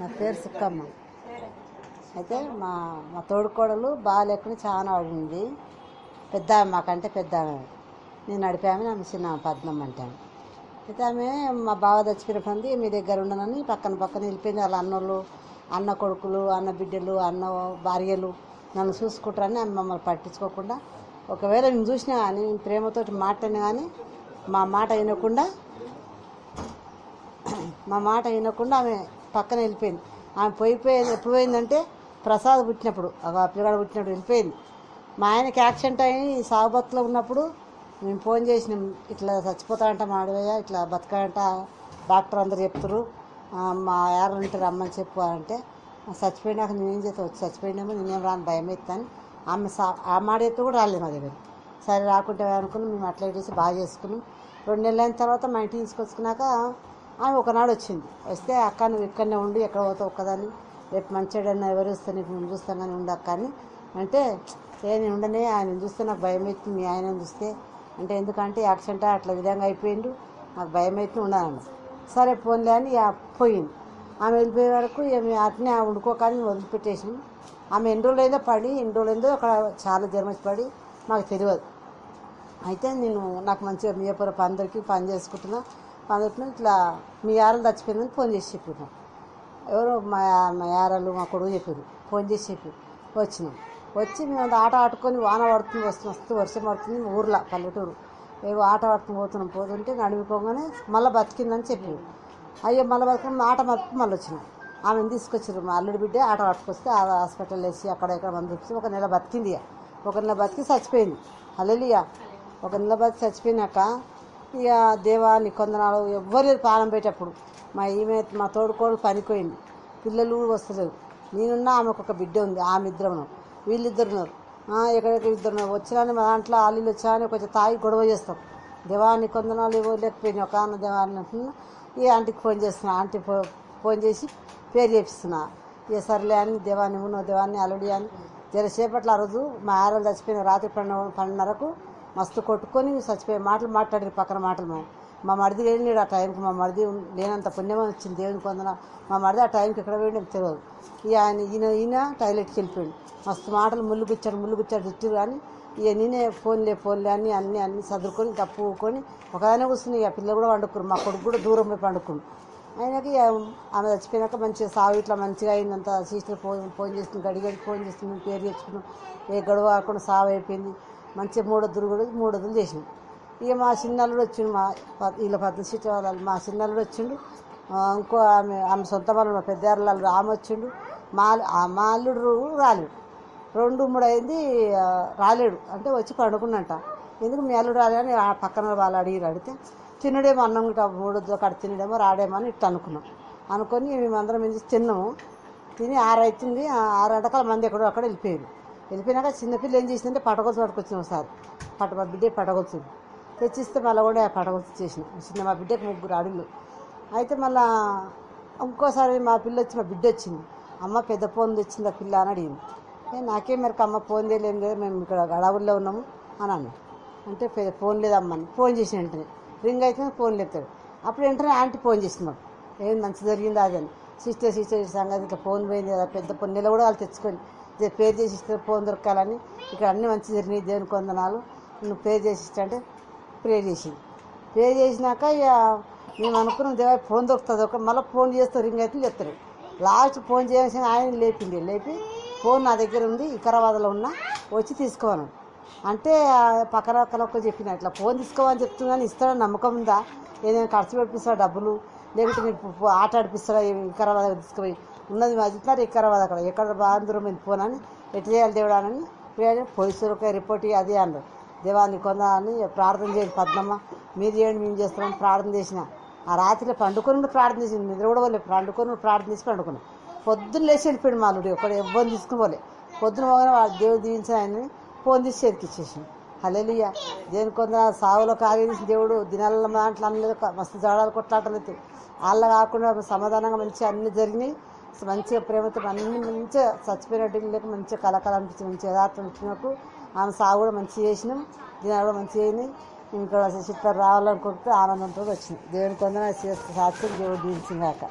నా పేరు సుక్కమ్మ. అయితే మా మా తోడుకోడలు బాగాలేకుండా చాలా అడిగింది పెద్ద మాకంటే పెద్ద నేను నడిపామని ఆమె చిన్న పద్మం అంటాను అయితే ఆమె మా బావ చచ్చిపోయిన పంది మీ దగ్గర ఉండనని పక్కన పక్కన వెళ్ళిపోయింది. వాళ్ళ అన్నోళ్ళు అన్న కొడుకులు అన్న బిడ్డలు అన్న భార్యలు నన్ను చూసుకుంటారని ఆమె మమ్మల్ని పట్టించుకోకుండా ఒకవేళ నేను చూసినా కానీ నేను ప్రేమతోటి మాట్లాడినా కానీ మా మాట వినకుండా మా మాట వినకుండా ఆమె పక్కన వెళ్ళిపోయింది. ఆమె పోయిపోయింది. ఎప్పుడు పోయిందంటే ప్రసాద్ పుట్టినప్పుడు. ఆ పిల్లగాడు పుట్టినప్పుడు వెళ్ళిపోయింది. మా ఆయనకి యాక్సిడెంట్ అయ్యి సాగుబత్తులో ఉన్నప్పుడు మేము ఫోన్ చేసినాం. ఇట్లా చచ్చిపోతాడంట మాడవయ్య ఇట్లా బతకాడంట డాక్టర్ అందరు చెప్తారు మా యారు ఉంటే రమ్మని చెప్పు అంటే చచ్చిపోయినాక నేనేం చేస్తా? వచ్చి చచ్చిపోయినామో నేనేం రాని? భయం ఎత్తాను ఆమె సా ఆ మాట కూడా రాలేదు మా దగ్గర సరే రాకుంటే అనుకున్నాం మేము అట్లా చేసి బాగా చేసుకున్నాం. రెండు నెలలైన తర్వాత మా ఇంటికి తీసుకొచ్చుకున్నాక ఆమె ఒకనాడు వచ్చింది. వస్తే అక్క నువ్వు ఇక్కడనే ఉండి ఎక్కడ పోతావు ఒక్కదాన్ని? రేపు మంచిడన్నా ఎవరు వస్తే నీకు నేను చూస్తాను కానీ ఉండు అక్క అని. అంటే ఏ నేను ఉండనే ఆయన చూస్తే నాకు భయం అవుతుంది మీ ఆయన చూస్తే. అంటే ఎందుకంటే యాక్సిడెంట్ అట్లా విధంగా అయిపోయిండు. నాకు భయం అవుతుంది ఉండను సరే పోన్లే అని పోయింది. ఆమె వెళ్ళిపోయే వరకు ఇక మేము అట్నే వండుకోకని వదిలిపెట్టేసినాం. ఆమె ఎన్ని రోజులు అయిందో పడి ఎన్ని రోజులు అయిందో అక్కడ చాలా జర్మస్ పడి మాకు తెలియదు. అయితే నేను నాకు మంచిగా మీయపురపు అందరికీ పని చేసుకుంటున్నా. పని చెప్పిన ఇట్లా మీ యారలు చచ్చిపోయిందని ఫోన్ చేసి చెప్పినాం ఎవరో మా మా యారలు మా కొడుకు చెప్పారు ఫోన్ చేసి చెప్పి వచ్చినాం. వచ్చి మేము అంత ఆట ఆడుకొని వాన పడుతుంది వస్తుంది వస్తూ వర్షం పడుతుంది ఊర్లో పల్లెటూరు. ఏవో ఆట పట్టుకుని పోతున్నాం. పోతుంటే నడిమిపోగానే మళ్ళీ బతికిందని చెప్పారు అయ్యో మళ్ళీ బతుకుని ఆట మట్టుకు మళ్ళీ వచ్చినాం. ఆమెను తీసుకొచ్చారు మా అల్లుడి బిడ్డ ఆట పట్టుకొస్తే ఆ హాస్పిటల్ వేసి అక్కడ ఇక్కడ మంది ఒక నెల బతికింది ఇక. ఒక నెల బతికి చచ్చిపోయింది. అల్లెలియా ఒక నెల బతికి చచ్చిపోయినాక ఇక దేవాన్ని కొందనాలు ఎవ్వరు పాలన పెట్టేటప్పుడు మా ఈమె మా తోడుకోడు పనిపోయింది పిల్లలు వస్తలేదు వస్తలేరు. నేనున్నా ఆమెకు ఒక బిడ్డ ఉంది ఆమె ఇద్దరు ఉన్నారు వీళ్ళిద్దరు ఉన్నారు. ఎక్కడెక్కడ ఇద్దరు ఉన్నారు? వచ్చినా మా దాంట్లో ఆలీలు వచ్చాని కొంచెం తాగి గొడవ చేస్తాం. దేవాన్ని కొందనాలు ఇవ్వ లేకపోయినాయి ఒక అన్న దేవాన్ని అంటున్నా ఈ ఆంటీకి ఫోన్ చేస్తున్నా. ఆంటీ ఫో ఫోన్ చేసి పేరు చేపిస్తున్నా. ఏ సర్లే అని దేవాన్ని ఉన్న దేవాన్ని అలడి అని. జరసేపట్ల ఆ రోజు మా ఆరోలు చచ్చిపోయిన రాత్రి పన్నెండు పన్నెండున్నరకు మస్తు కొట్టుకొని చచ్చిపోయే మాటలు మాట్లాడారు పక్కన మాటలు మేము మా మరిది లేనిడు ఆ టైంకి మా మరిది లేనంత పుణ్యం వచ్చింది దేవుని పొందన మా మరిది ఆ టైంకి ఎక్కడ పోయిండో తెలియదు ఇక ఆయన ఈయన ఈయన టాయిలెట్కి వెళ్ళిపోయాడు. మస్తు మాటలు ముళ్ళు గుచ్చాడు ముళ్ళు గుచ్చాడు తిట్టిరు కానీ ఇక నేనే ఫోన్లే ఫోన్లే అని అన్ని అన్ని చదువుకొని తప్పుకొని ఒకదానే కూర్చుని ఇక పిల్లలు కూడా వండుకున్నారు మా కొడుకు కూడా దూరం పోయి పండుకుండు. ఆయనకి ఆమె చచ్చిపోయినాక మంచిగా సాగు ఇట్లా మంచిగా అయిందంత. సిస్టర్ ఫోన్ ఫోన్ చేస్తుంది గడిగడి ఫోన్ చేస్తుంది పేరు తెచ్చుకున్నాం. ఏ గడువు కాకుండా సాగు అయిపోయింది. మంచిగా మూడొద్దులు కూడా మూడొద్దులు చేసినాం ఇక మా చిన్నల్లుడు వచ్చిండు మా వీళ్ళ పద్మ వాళ్ళు మా చిన్నల్లుడు వచ్చిండు. ఇంకో ఆమె ఆమె సొంత వాళ్ళు మా పెద్ద ఆమె వచ్చిండు. మా ఆ మా అల్లుడు రాలేడు రెండు మూడు అయింది రాలేడు. అంటే వచ్చి పండుకున్నంట. ఎందుకు మీ అల్లుడు రాలేదని ఆ పక్కన వాళ్ళు అడిగి అడిగితే తినడేమో అన్నం గిట్ట మూడు అక్కడ తినడేమో రాడేమో అని ఇట్లా అనుకున్నాం. అనుకొని మేమందరం ఏం తిన్నాము. తిని ఆరు అవుతుంది ఆరు గంటకాల మంది ఎక్కడో అక్కడ వెళ్ళిపోయారు వెళ్ళిపోయినాక చిన్నపిల్ల ఏం చేసిందంటే పటగొలుసు పట్టుకొచ్చిన ఒకసారి పట మా బిడ్డ పటగొలుసు తెచ్చిస్తే మళ్ళీ కూడా పటగొలుసు చేసిన. చిన్న మా బిడ్డకి ముగ్గురు అడుగులు అయితే మళ్ళా ఇంకోసారి మా పిల్ల వచ్చి మా బిడ్డ వచ్చింది. అమ్మ పెద్ద ఫోన్ తెచ్చింది ఆ పిల్ల అని అడిగింది. నాకే నాకేం మేరకు అమ్మ ఫోన్ తెలియదు లేదు మేము ఇక్కడ గడవుల్లో ఉన్నాము అని అంటే పెద్ద ఫోన్ లేదమ్మని ఫోన్ చేసిన వెంటనే. రింగ్ అయితే ఫోన్ లేపుతాడు. అప్పుడు వెంటనే ఆంటీ ఫోన్ చేసింది మాకు. ఏం మంచి జరిగింది అది అని. సిస్టర్ సిస్టర్ సంగతి ఇట్లా ఫోన్ పోయింది కదా పెద్ద ఫోన్. నెల కూడా వాళ్ళు తెచ్చుకొని పే పేరు చేసి ఇస్తే ఫోన్ దొరకాలని ఇక్కడ అన్ని మంచి జరిగినాయి దేవుని కొందనాలు. నువ్వు పేరు చేసి ఇస్తే అంటే ప్రే చేసింది. పే చేసినాక ఇక మేము అనుకున్నాం దేవా ఫోన్ దొరుకుతుంది. ఒక మళ్ళీ ఫోన్ చేస్తే రింగ్ అయితే చెప్తారు లాస్ట్ ఫోన్ చేయాల్సిన ఆయన లేపింది లేపి ఫోన్ నా దగ్గర ఉంది వికారాబాద్లో ఉన్నా వచ్చి తీసుకోను. అంటే పక్కన పక్కన చెప్పిన ఇట్లా ఫోన్ తీసుకోమని చెప్తున్నాను ఇస్తాడని నమ్మకం ఉందా? ఏదైనా ఖర్చు పెట్టిస్తాడా డబ్బులు? లేకుంటే ఆట ఆడిపిస్తాడా ఈ వికారాబాద్ తీసుకుపోయి ఉన్నది మా ఇట్లా వికారాబాద్ అక్కడ? ఎక్కడ బాగా దూరం మీద ఫోన్ అని ఎట్లా చేయాలి దేవుడా అని పోలీసులకి రిపోర్ట్ అది అన్నారు దేవాన్ని కొందా అని ప్రార్థన చేయండి పద్మమ్మ. మీరు చేయండి మేము చేస్తున్నాం ప్రార్థన చేసిన. ఆ రాత్రి పండుకొని ప్రార్థన చేసింది నిద్ర కూడా పోలే పండుకొని ప్రార్థన చేసి పండుకున్నాం. పొద్దున్న లేచి వెళ్ళిపోయాడు మాలుడు ఒకడు ఇబ్బంది తీసుకుని పోలే. పొద్దున పోగానే వాడు దేవుడు దీవించిన ఆయన్ని ఫోన్ తీసి చేతికిచ్చేసింది హల్లెలూయా. దేని కొంత సాగులో కాగేసి దేవుడు దినాల దాంట్లో అన్ని మస్తు జాడాలు కొట్లాటలు అయితే వాళ్ళ కాకుండా సమాధానంగా మంచి అన్ని జరిగినాయి. మంచిగా ప్రేమతో అన్ని మంచిగా చచ్చిపోయినట్టు లేక మంచిగా కలకల అనిపించింది మంచి యథార్థం ఇచ్చినప్పుడు ఆమె సాగు కూడా మంచిగా చేసినాం. దీని కూడా మంచిగా అయినాయి. ఇంకా చిత్తారు రావాలనుకుంటే ఆనందంతో వచ్చింది దేవుని కొందన సాక్షి దేవుడు దీవించిందాక